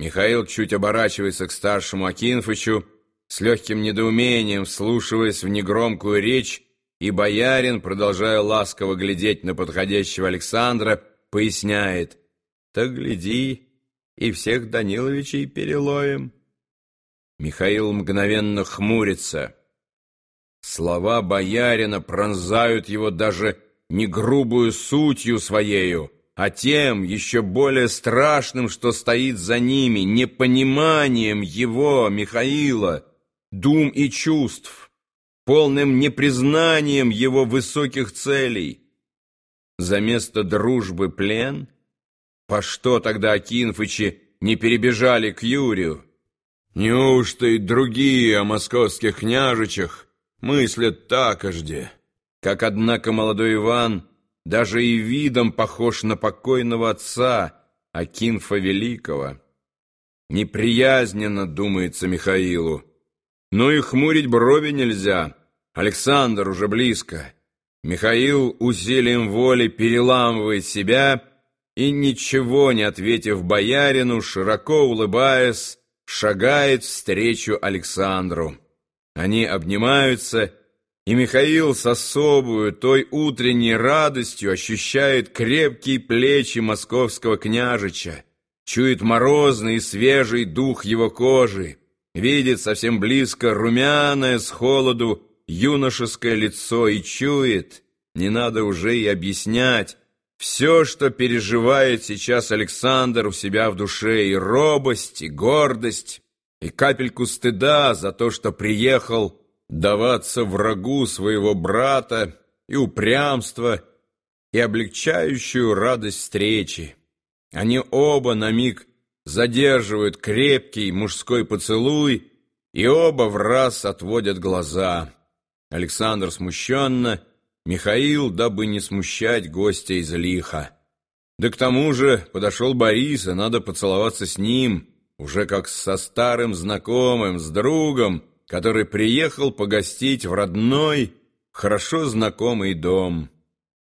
Михаил чуть оборачивается к старшему Акинфычу, с легким недоумением вслушиваясь в негромкую речь, и боярин, продолжая ласково глядеть на подходящего Александра, поясняет, «Так гляди, и всех Даниловичей перелоем». Михаил мгновенно хмурится. Слова боярина пронзают его даже не грубую сутью своею, а тем еще более страшным, что стоит за ними, непониманием его, Михаила, дум и чувств, полным непризнанием его высоких целей. За место дружбы плен? По что тогда Акинфычи не перебежали к Юрию? Неужто и другие о московских княжичах мыслят такожде? Как, однако, молодой Иван даже и видом похож на покойного отца Акинфа Великого. Неприязненно думается Михаилу. Но и хмурить брови нельзя. Александр уже близко. Михаил усилием воли переламывает себя и, ничего не ответив боярину, широко улыбаясь, шагает встречу Александру. Они обнимаются и Михаил с особую, той утренней радостью ощущает крепкие плечи московского княжича, чует морозный и свежий дух его кожи, видит совсем близко румяное с холоду юношеское лицо и чует, не надо уже и объяснять, все, что переживает сейчас Александр у себя в душе, и робость, и гордость, и капельку стыда за то, что приехал даваться врагу своего брата и упрямство, и облегчающую радость встречи. Они оба на миг задерживают крепкий мужской поцелуй, и оба в раз отводят глаза. Александр смущенно, Михаил, дабы не смущать гостя из лиха. Да к тому же подошел Борис, и надо поцеловаться с ним, уже как со старым знакомым, с другом, который приехал погостить в родной, хорошо знакомый дом.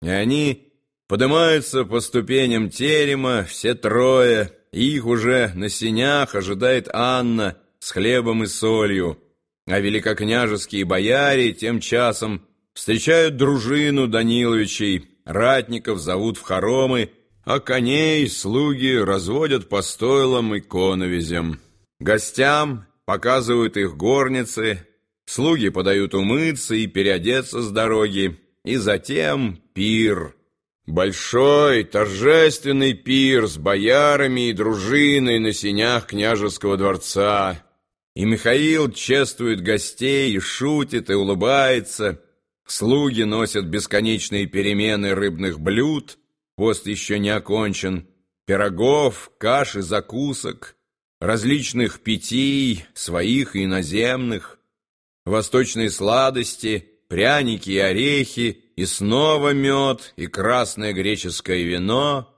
И они поднимаются по ступеням терема, все трое, их уже на сенях ожидает Анна с хлебом и солью, а великокняжеские бояре тем часом встречают дружину Даниловичей, ратников зовут в хоромы, а коней слуги разводят по стойлам и коновизям. Гостям показывают их горницы, слуги подают умыться и переодеться с дороги, и затем пир. Большой торжественный пир с боярами и дружиной на сенях княжеского дворца. И Михаил чествует гостей и шутит, и улыбается. Слуги носят бесконечные перемены рыбных блюд, пост еще не окончен, пирогов, каш и закусок — различных питий, своих и иноземных, восточные сладости, пряники и орехи, и снова мед, и красное греческое вино.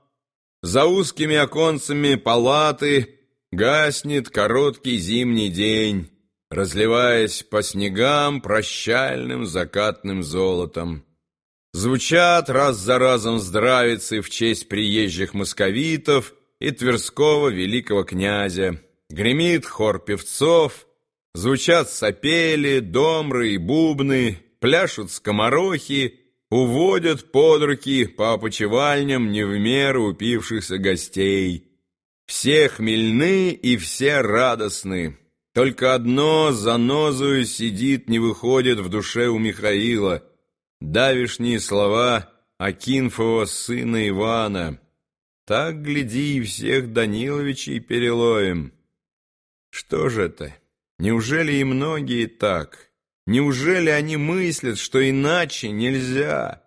За узкими оконцами палаты гаснет короткий зимний день, разливаясь по снегам прощальным закатным золотом. Звучат раз за разом здравицы в честь приезжих московитов и Тверского великого князя. Гремит хор певцов, звучат сопели, домры и бубны, пляшут скоморохи, уводят под руки по опочивальням не в меру упившихся гостей. Все хмельны и все радостны. Только одно занозую сидит, не выходит в душе у Михаила. Давишние слова Акинфова сына Ивана — так, гляди, и всех Даниловичей перелоем. Что же это? Неужели и многие так? Неужели они мыслят, что иначе нельзя?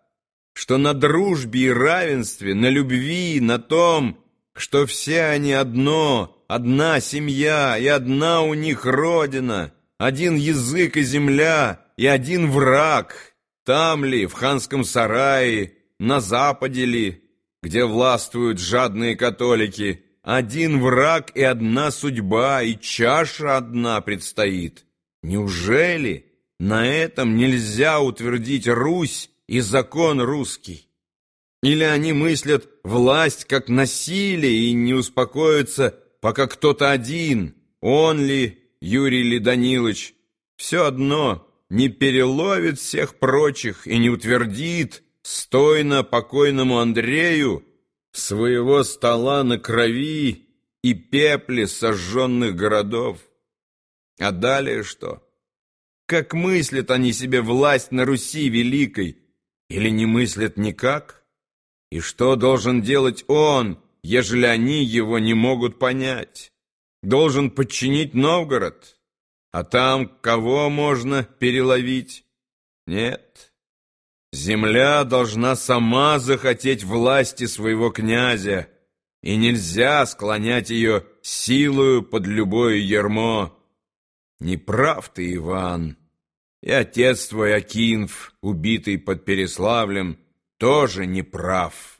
Что на дружбе и равенстве, на любви, на том, что все они одно, одна семья и одна у них родина, один язык и земля и один враг, там ли, в ханском сарае, на западе ли, где властвуют жадные католики, один враг и одна судьба, и чаша одна предстоит. Неужели на этом нельзя утвердить Русь и закон русский? Или они мыслят власть как насилие и не успокоятся пока кто-то один, он ли, Юрий ли Данилович, все одно не переловит всех прочих и не утвердит стойно покойному Андрею своего стола на крови и пепле сожженных городов. А далее что? Как мыслят они себе власть на Руси великой, или не мыслят никак? И что должен делать он, ежели они его не могут понять? Должен подчинить Новгород? А там кого можно переловить? Нет. Земля должна сама захотеть власти своего князя, и нельзя склонять ее силою под любое ермо. Не прав ты, Иван, и отец твой Акинф, убитый под Переславлем, тоже не прав.